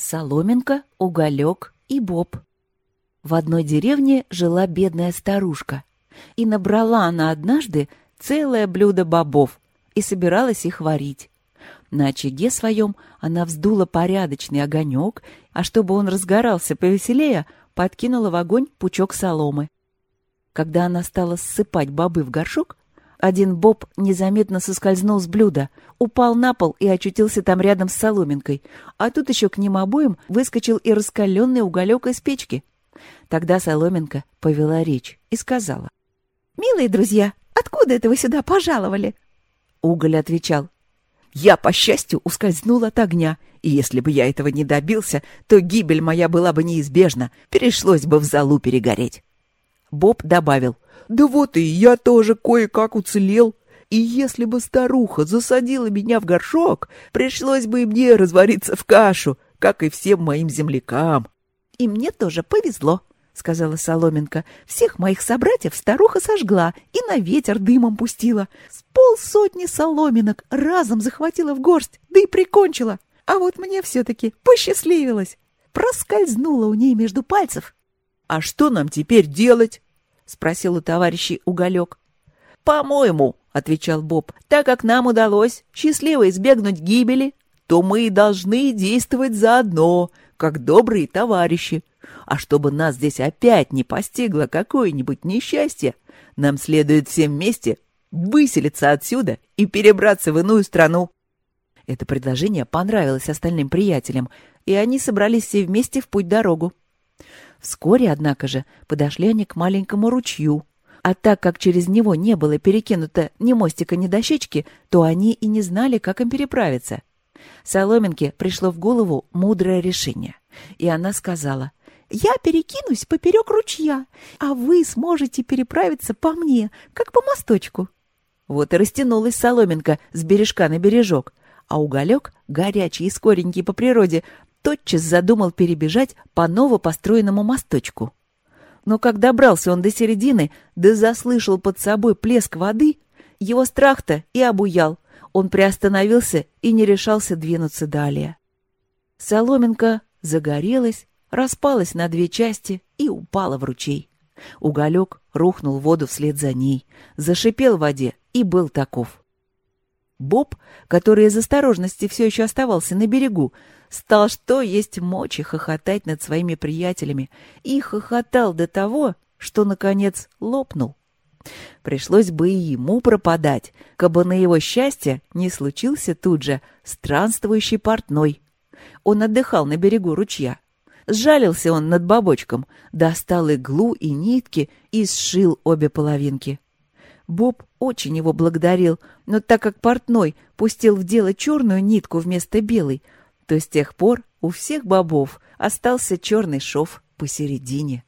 Соломинка, Уголек и Боб. В одной деревне жила бедная старушка, и набрала она однажды целое блюдо бобов и собиралась их варить. На очаге своем она вздула порядочный огонек, а чтобы он разгорался повеселее, подкинула в огонь пучок соломы. Когда она стала ссыпать бобы в горшок, один боб незаметно соскользнул с блюда, упал на пол и очутился там рядом с соломинкой, а тут еще к ним обоим выскочил и раскаленный уголек из печки. Тогда соломинка повела речь и сказала. «Милые друзья, откуда это вы сюда пожаловали?» Уголь отвечал. «Я, по счастью, ускользнул от огня, и если бы я этого не добился, то гибель моя была бы неизбежна, пришлось бы в залу перегореть». Боб добавил. «Да вот и я тоже кое-как уцелел. И если бы старуха засадила меня в горшок, пришлось бы и мне развариться в кашу, как и всем моим землякам». «И мне тоже повезло», — сказала Соломенко. «Всех моих собратьев старуха сожгла и на ветер дымом пустила. С полсотни соломинок разом захватила в горсть, да и прикончила. А вот мне все-таки посчастливилось. Проскользнула у ней между пальцев «А что нам теперь делать?» — спросил у товарищей Уголек. «По-моему», — отвечал Боб, — «так как нам удалось счастливо избегнуть гибели, то мы и должны действовать заодно, как добрые товарищи. А чтобы нас здесь опять не постигло какое-нибудь несчастье, нам следует всем вместе выселиться отсюда и перебраться в иную страну». Это предложение понравилось остальным приятелям, и они собрались все вместе в путь-дорогу. Вскоре, однако же, подошли они к маленькому ручью. А так как через него не было перекинуто ни мостика, ни дощечки, то они и не знали, как им переправиться. Соломинке пришло в голову мудрое решение. И она сказала, «Я перекинусь поперек ручья, а вы сможете переправиться по мне, как по мосточку». Вот и растянулась соломинка с бережка на бережок, а уголек, горячий и скоренький по природе, тотчас задумал перебежать по новопостроенному мосточку. Но как добрался он до середины, да заслышал под собой плеск воды, его страх-то и обуял. Он приостановился и не решался двинуться далее. Соломинка загорелась, распалась на две части и упала в ручей. Уголек рухнул в воду вслед за ней, зашипел в воде и был таков. Боб, который из осторожности все еще оставался на берегу, стал что есть мочи хохотать над своими приятелями и хохотал до того, что, наконец, лопнул. Пришлось бы и ему пропадать, кабы на его счастье не случился тут же странствующий портной. Он отдыхал на берегу ручья. Сжалился он над бабочком, достал иглу и нитки и сшил обе половинки. Боб очень его благодарил, но так как портной пустил в дело черную нитку вместо белой, то с тех пор у всех бобов остался черный шов посередине.